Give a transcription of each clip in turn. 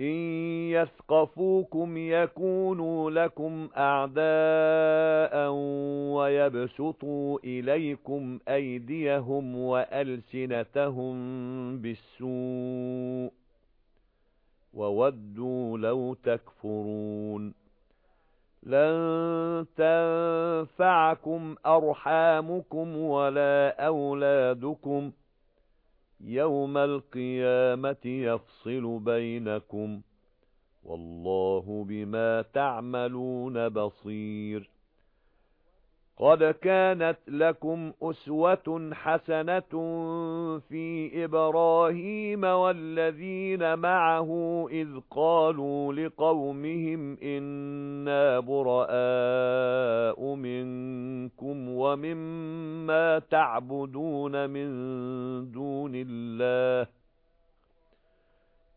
إِن يَثْقَفُوكُمْ يَكُونُوا لَكُمْ أَعْدَاءً وَيَبْسُطُوا إِلَيْكُمْ أَيْدِيَهُمْ وَأَلْسِنَتَهُم بِالسُّوءِ وَوَدُّوا لَوْ تَكْفُرُونَ لَن تَنفَعَكُمْ أَرْحَامُكُمْ وَلَا أَوْلَادُكُمْ يَوْمَ الْقِيَامَةِ يَفْصِلُ بَيْنَكُمْ وَاللَّهُ بِمَا تَعْمَلُونَ بَصِيرٌ قَدْ كَانَتْ لَكُمْ أُسْوَةٌ حَسَنَةٌ فِي إِبْرَاهِيمَ وَالَّذِينَ مَعَهُ إِذْ قَالُوا لِقَوْمِهِمْ إِنَّا بُرَآءُ مِنكُمْ وَمِمَّا تَعْبُدُونَ مِن دُونِ اللَّهِ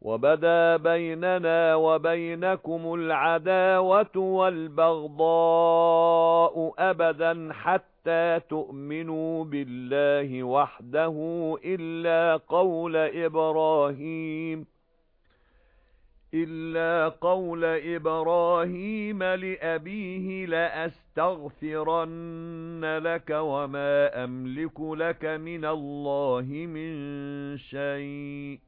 وَبَدَا بَيْنَنَا وَبَيْنَكُمُ الْعَدَاوَةُ وَالْبَغْضَاءُ أَبَدًا حَتَّى تُؤْمِنُوا بِاللَّهِ وَحْدَهُ إِلَّا قَوْلَ إِبْرَاهِيمَ إِلَّا قَوْلَ إِبْرَاهِيمَ لِأَبِيهِ لَأَسْتَغْفِرَنَّ لَكَ وَمَا أَمْلِكُ لَكَ مِنَ اللَّهِ مِنْ شَيْءٍ.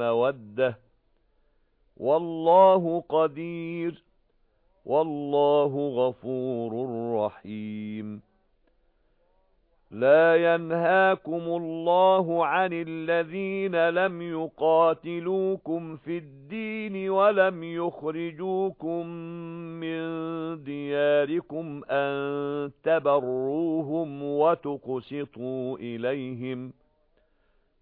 مَّوَدَّةً وَاللَّهُ قَدِيرٌ. وَاللَّهُ غَفُورٌ رَّحِيمٌ. لا ينهاكم الله عن الذين لم يقاتلوكم في الدين ولم يخرجوكم من دياركم أن تبروهم وتقسطوا إليهم.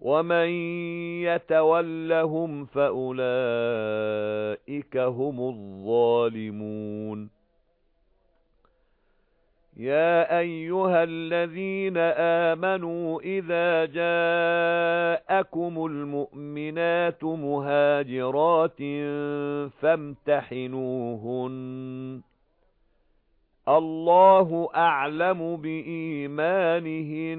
وَمَن يَتَوَلَّهُمْ فَأُولَئِكَ هُمُ الظَّالِمُونَ يَا أَيُّهَا الَّذِينَ آمَنُوا إِذَا جَاءَكُمُ الْمُؤْمِنَاتُ مُهَاجِرَاتٍ فَامْتَحِنُوهُنَّ اللَّهُ أَعْلَمُ بِإِيمَانِهِنَّ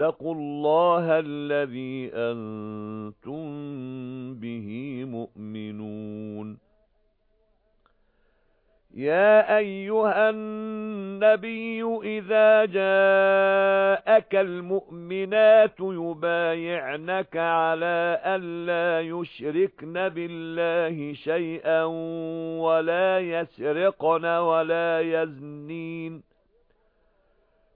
وَاتَّقُوا اللَّهَ الَّذِي أَنْتُمْ بِهِ مُؤْمِنُونَ. يَا أَيُّهَا النَّبِيُّ إِذَا جَاءَكَ الْمُؤْمِنَاتُ يُبَايِعْنَكَ عَلَى أَلَّا يُشْرِكْنَ بِاللَّهِ شَيْئًا وَلَا يَسْرِقْنَ وَلَا يَزْنِينَ.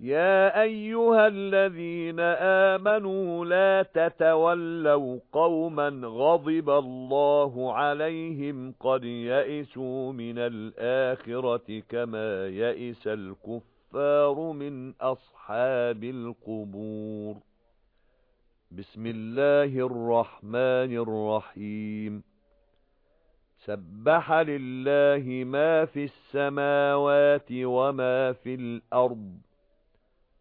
يَا أَيُّهَا الَّذِينَ آمَنُوا لَا تَتَوَلَّوْا قَوْمًا غَضِبَ اللَّهُ عَلَيْهِمْ قَدْ يَئِسُوا مِنَ الْآخِرَةِ كَمَا يَئِسَ الْكُفَّارُ مِنْ أَصْحَابِ الْقُبُورِ. بِسْمِ اللَّهِ الرَّحْمَنِ الرَّحِيمِ. سَبَّحَ لِلَّهِ مَا فِي السَّمَاوَاتِ وَمَا فِي الْأَرْضِ.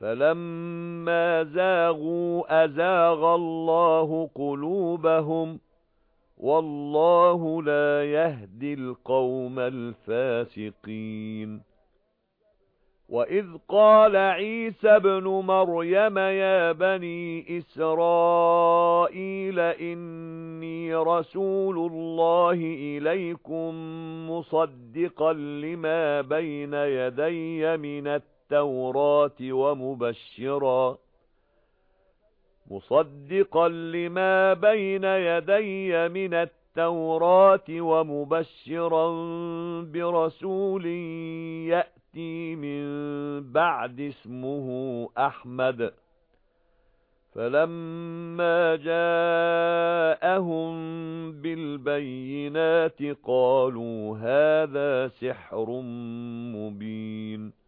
فَلَمَّا زَاغُوا أَزَاغَ اللَّهُ قُلُوبَهُمْ وَاللَّهُ لَا يَهْدِي الْقَوْمَ الْفَاسِقِينَ وَإِذْ قَالَ عِيسَى ابْنُ مَرْيَمَ يَا بَنِي إِسْرَائِيلَ إِنِّي رَسُولُ اللَّهِ إِلَيْكُمْ مُصَدِّقًا لِمَا بَيْنَ يَدَيَّ مِنَ التَّوْرَاةِ التَّوْرَاةِ وَمُبَشِّرًا. مُصَدِّقًا لِمَا بَيْنَ يَدَيَّ مِنَ التَّوْرَاةِ وَمُبَشِّرًا بِرَسُولٍ يَأْتِي مِن بَعْدِ اسْمُهُ أَحْمَدُ. فَلَمَّا جَاءَهُم بِالْبَيِّنَاتِ قَالُوا هَذَا سِحْرٌ مُبِينٌ.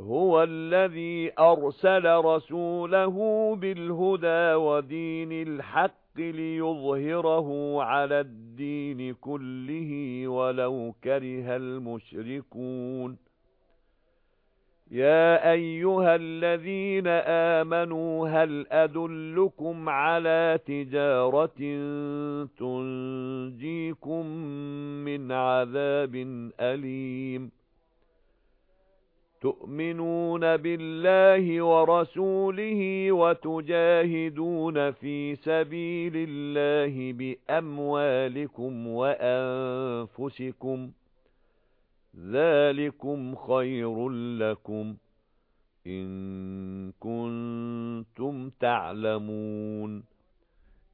هُوَ الَّذِي أَرْسَلَ رَسُولَهُ بِالْهُدَى وَدِينِ الْحَقِّ لِيُظْهِرَهُ عَلَى الدِّينِ كُلِّهِ وَلَوْ كَرِهَ الْمُشْرِكُونَ. يَا أَيُّهَا الَّذِينَ آمَنُوا هَلْ أَدُلُّكُمْ عَلَى تِجَارَةٍ تُنْجِيكُمْ مِنْ عَذَابٍ أَلِيمٍ؟ تُؤْمِنُونَ بِاللَّهِ وَرَسُولِهِ وَتُجَاهِدُونَ فِي سَبِيلِ اللَّهِ بِأَمْوَالِكُمْ وَأَنفُسِكُمْ ذَلِكُمْ خَيْرٌ لَكُمْ إِن كُنتُمْ تَعْلَمُونَ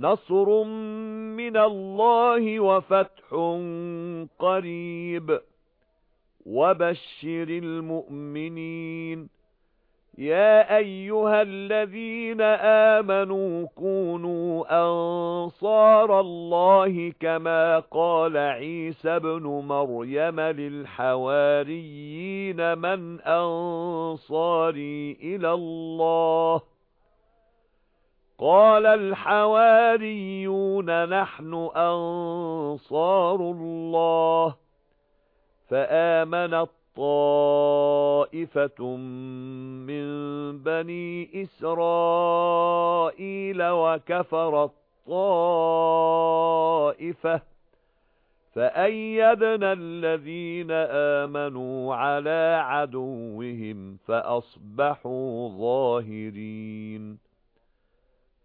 نَصْرٌ مِنَ اللَّهِ وَفَتْحٌ قَرِيبٌ. وَبَشِّرِ الْمُؤْمِنِينَ. يَا أَيُّهَا الَّذِينَ آمَنُوا كُونُوا أَنصَارَ اللَّهِ كَمَا قَالَ عِيسَى ابْنُ مَرْيَمَ لِلْحَوَارِيِّينَ مَنْ أَنصَارِي إِلَى اللَّهِ. قَالَ الْحَوَارِيُّونَ نَحْنُ أَنصَارُ اللَّهِ. فَآمَنَت طَائِفَةٌ مِنْ بَنِي إِسْرَائِيلَ وَكَفَرَت طَائِفَةٌ فَأَيَّدْنَا الَّذِينَ آمَنُوا عَلَى عَدُوِّهِمْ فَأَصْبَحُوا ظَاهِرِينَ.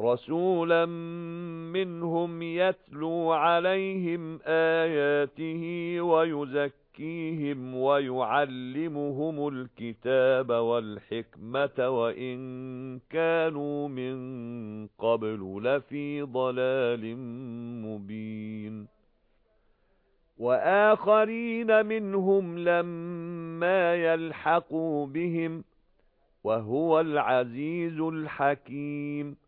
رَسُولًا مِنْهُمْ يَتْلُو عَلَيْهِمْ آيَاتِهِ وَيُزَكِّيهِمْ وَيُعَلِّمُهُمُ الْكِتَابَ وَالْحِكْمَةَ وَإِنْ كَانُوا مِنْ قَبْلُ لَفِي ضَلَالٍ مُبِينٍ. وَآخَرِينَ مِنْهُمْ لَمَّا يَلْحَقُوا بِهِمْ وَهُوَ الْعَزِيزُ الْحَكِيمُ.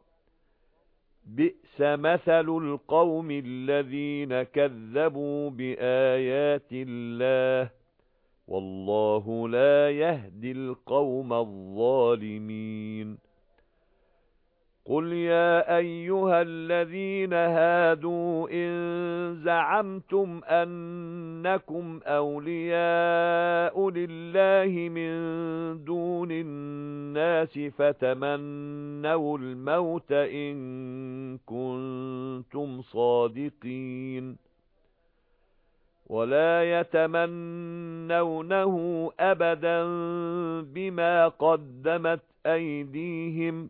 بِئْسَ مَثَلُ الْقَوْمِ الَّذِينَ كَذَّبُوا بِآيَاتِ اللَّهِ وَاللَّهُ لَا يَهْدِي الْقَوْمَ الظَّالِمِينَ قُلْ يَا أَيُّهَا الَّذِينَ هَادُوا إِن زَعَمْتُمْ أَنَّكُمْ أَوْلِيَاءُ لِلَّهِ مِن دُونِ النَّاسِ فَتَمَنَّوُا الْمَوْتَ إِن كُنتُمْ صَادِقِينَ وَلَا يَتَمَنَّوْنَهُ أبدا بما قدمت أيديهم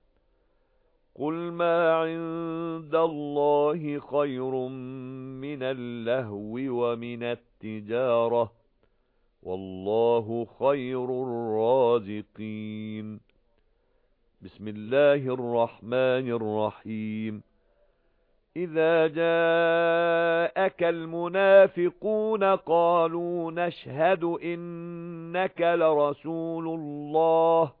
قُلْ مَا عِندَ اللَّهِ خَيْرٌ مِنَ اللَّهْوِ وَمِنَ التِّجَارَةِ وَاللَّهُ خَيْرُ الرَّازِقِينَ. بِسْمِ اللَّهِ الرَّحْمَنِ الرَّحِيمِ. إِذَا جَاءَكَ الْمُنَافِقُونَ قَالُوا نَشْهَدُ إِنَّكَ لَرَسُولُ اللَّهِ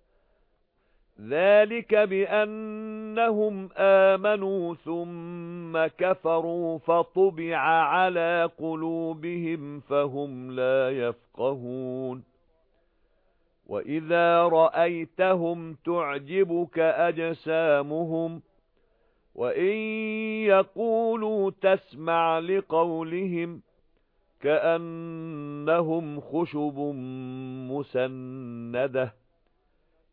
ذَلِكَ بِأَنَّهُمْ آمَنُوا ثُمَّ كَفَرُوا فَطُبِعَ عَلَى قُلُوبِهِمْ فَهُمْ لَا يَفْقَهُونَ. وَإِذَا رَأَيْتَهُمْ تُعْجِبُكَ أَجْسَامُهُمْ وَإِن يَقُولُوا تَسْمَعْ لِقَوْلِهِمْ كَأَنَّهُمْ خُشُبٌ مُّسَنَّدَةٌ.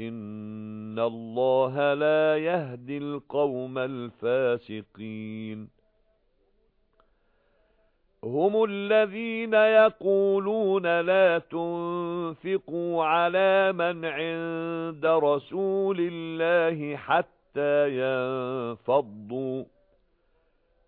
إِنَّ اللَّهَ لَا يَهْدِي الْقَوْمَ الْفَاسِقِينَ هُمُ الَّذِينَ يَقُولُونَ لَا تُنفِقُوا عَلَى مَنْ عِندَ رَسُولِ اللَّهِ حَتَّى يَنفَضُّوا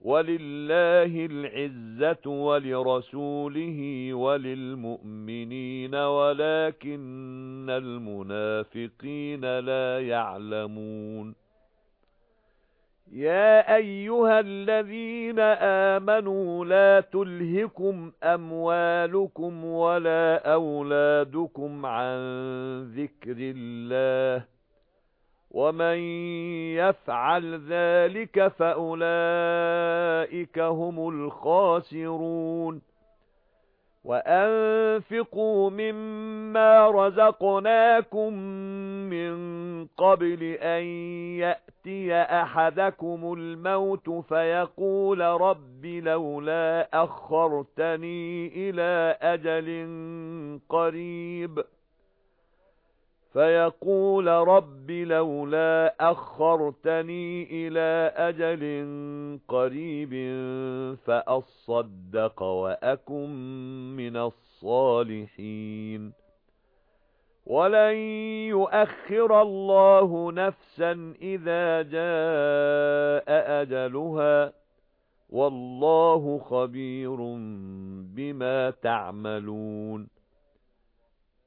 وَلِلَّهِ الْعِزَّةُ وَلِرَسُولِهِ وَلِلْمُؤْمِنِينَ وَلَكِنَّ الْمُنَافِقِينَ لَا يَعْلَمُونَ. يَا أَيُّهَا الَّذِينَ آمَنُوا لَا تُلْهِكُمْ أَمْوَالُكُمْ وَلَا أَوْلَادُكُمْ عَن ذِكْرِ اللَّهِ. وَمَن يَفْعَلْ ذَلِكَ فَأُولَئِكَ هُمُ الْخَاسِرُونَ وَأَنفِقُوا مِمَّا رَزَقْنَاكُم مِّن قَبْلِ أَن يَأْتِيَ أَحَدَكُمُ الْمَوْتُ فَيَقُولَ رَبِّ لَوْلَا أَخَّرْتَنِي إِلَى أَجَلٍ قَرِيبٍ فَيَقُولَ رَبِّ لَوْلَا أَخَّرْتَنِي إِلَى أَجَلٍ قَرِيبٍ فَأَصَّدَّقَ وَأَكُن مِّنَ الصَّالِحِينَ. وَلَن يُؤَخِّرَ اللَّهُ نَفْسًا إِذَا جَاءَ أَجَلُهَا. وَاللَّهُ خَبِيرٌ بِمَا تَعْمَلُونَ.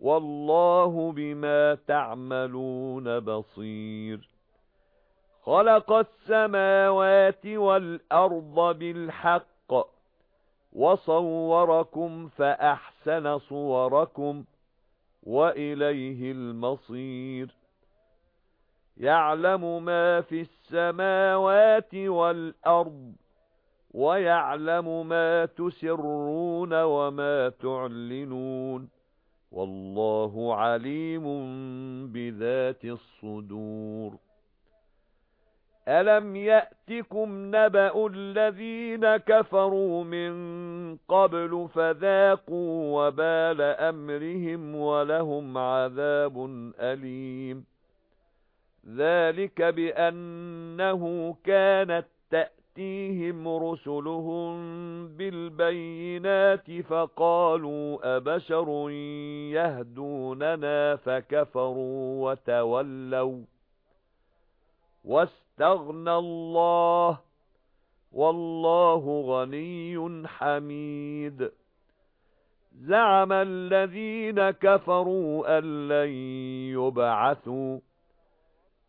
وَاللَّهُ بِمَا تَعْمَلُونَ بَصِيرٌ. خَلَقَ السَّمَاوَاتِ وَالْأَرْضَ بِالْحَقِّ وَصَوَّرَكُمْ فَأَحْسَنَ صُوَرَكُمْ وَإِلَيْهِ الْمَصِيرُ. يَعْلَمُ مَا فِي السَّمَاوَاتِ وَالْأَرْضِ وَيَعْلَمُ مَا تُسِرُّونَ وَمَا تُعْلِنُونَ. وَاللَّهُ عَلِيمٌ بِذَاتِ الصُّدُورِ. أَلَمْ يَأْتِكُمْ نَبَأُ الَّذِينَ كَفَرُوا مِنْ قَبْلُ فَذَاقُوا وَبَالَ أَمْرِهِمْ وَلَهُمْ عَذَابٌ أَلِيمٌ. ذَلِكَ بِأَنَّهُ كَانَتْ تَأْتِيهِمْ رُسُلُهُم بِالْبَيِّنَاتِ فَقَالُوا أَبَشَرٌ يَهْدُونَنَا فَكَفَرُوا وَتَوَلَّوْا وَاسْتَغْنَى اللَّهُ وَاللَّهُ غَنِيٌّ حَمِيدٌ زَعَمَ الَّذِينَ كَفَرُوا أَن لَّن يُبْعَثُوا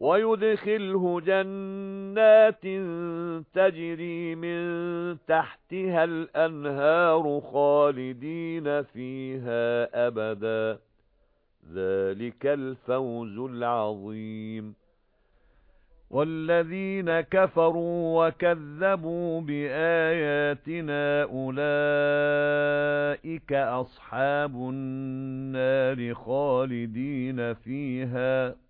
وَيُدْخِلْهُ جَنَّاتٍ تَجْرِي مِن تَحْتِهَا الْأَنْهَارُ خَالِدِينَ فِيهَا أَبَدًا. ذَلِكَ الْفَوْزُ الْعَظِيمُ. وَالَّذِينَ كَفَرُوا وَكَذَّبُوا بِآيَاتِنَا أُولَئِكَ أَصْحَابُ النَّارِ خَالِدِينَ فِيهَا.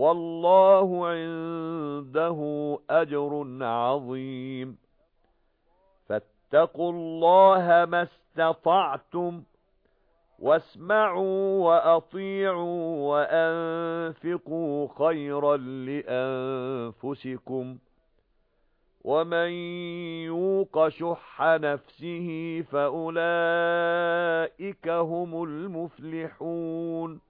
وَاللَّهُ عِندَهُ أَجْرٌ عَظِيمٌ. فَاتَّقُوا اللَّهَ مَا اسْتَطَعْتُمْ وَاسْمَعُوا وَأَطِيعُوا وَأَنفِقُوا خَيْرًا لِأَنفُسِكُمْ. وَمَن يُوقَ شُحَّ نَفْسِهِ فَأُولَئِكَ هُمُ الْمُفْلِحُونَ.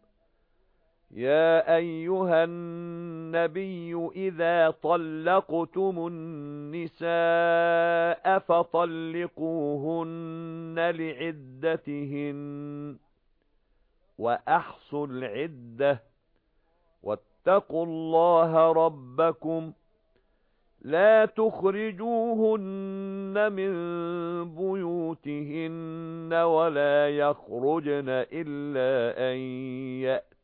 يَا أَيُّهَا النَّبِيُّ إِذَا طَلَّقْتُمُ النِّسَاءَ فَطَلِّقُوهُنَّ لِعِدَّتِهِنَّ وَأَحْصُوا الْعِدَّةَ وَاتَّقُوا اللَّهَ رَبَّكُمْ لَا تُخْرِجُوهُنَّ مِنْ بُيُوتِهِنَّ وَلَا يَخْرُجْنَ إِلَّا أَنْ يَأْتِينَ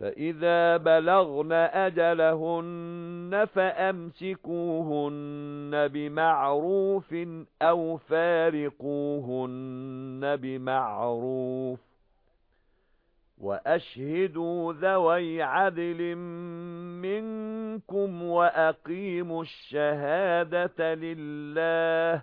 فَإِذَا بَلَغْنَ أَجَلَهُنَّ فَأَمْسِكُوهُنَّ بِمَعْرُوفٍ أَوْ فَارِقُوهُنَّ بِمَعْرُوفٍ وَأَشْهِدُوا ذَوَيْ عَدْلٍ مِنْكُمْ وَأَقِيمُوا الشَّهَادَةَ لِلَّهِ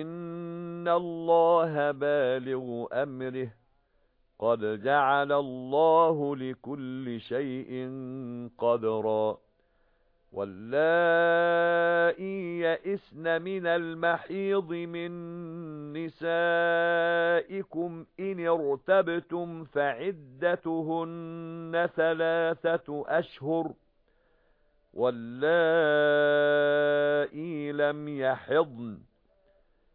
إِنَّ اللَّهَ بَالِغُ أَمْرِهِ. قَدْ جَعَلَ اللَّهُ لِكُلِّ شَيْءٍ قَدْرًا. وَاللَّائِي يَئِسْنَ مِنَ الْمَحِيضِ مِن نِّسَائِكُمْ إِنِ ارْتَبْتُمْ فَعِدَّتُهُنَّ ثَلَاثَةُ أَشْهُرٍ. وَاللَّائِي لَمْ يَحِضْنَ.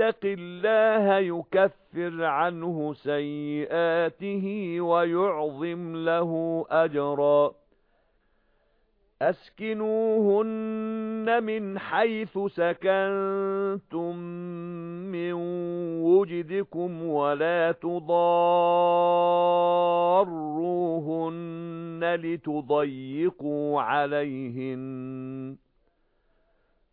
يَتَّقِ اللَّهَ يُكَفِّرْ عَنْهُ سَيِّئَاتِهِ وَيُعْظِمْ لَهُ أَجْرًا. أَسْكِنُوهُنَّ مِنْ حَيْثُ سَكَنْتُمْ مِنْ وُجْدِكُمْ وَلَا تُضَارُّوهُنَّ لِتُضَيِّقُوا عَلَيْهِنَّ.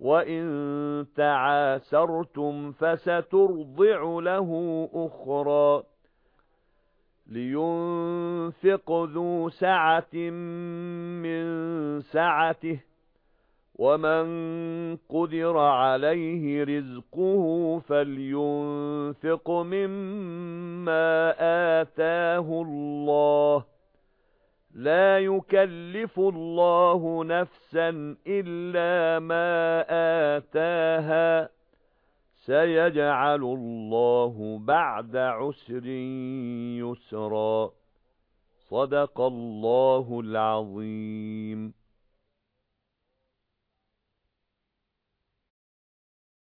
وَإِن تَعَاسَرْتُمْ فَسَتُرْضِعُ لَهُ أُخْرَى لِيُنْفِقْ ذُو سَعَةٍ مِنْ سَعَتِهِ وَمَن قُدِرَ عَلَيْهِ رِزْقُهُ فَلْيُنفِقْ مِمَّا آتَاهُ اللَّهُ لَا يُكَلِّفُ اللَّهُ نَفْسًا إِلَّا مَا آتَاهَا. سَيَجْعَلُ اللَّهُ بَعْدَ عُسْرٍ يُسْرًا. صَدَقَ اللَّهُ الْعَظِيمُ.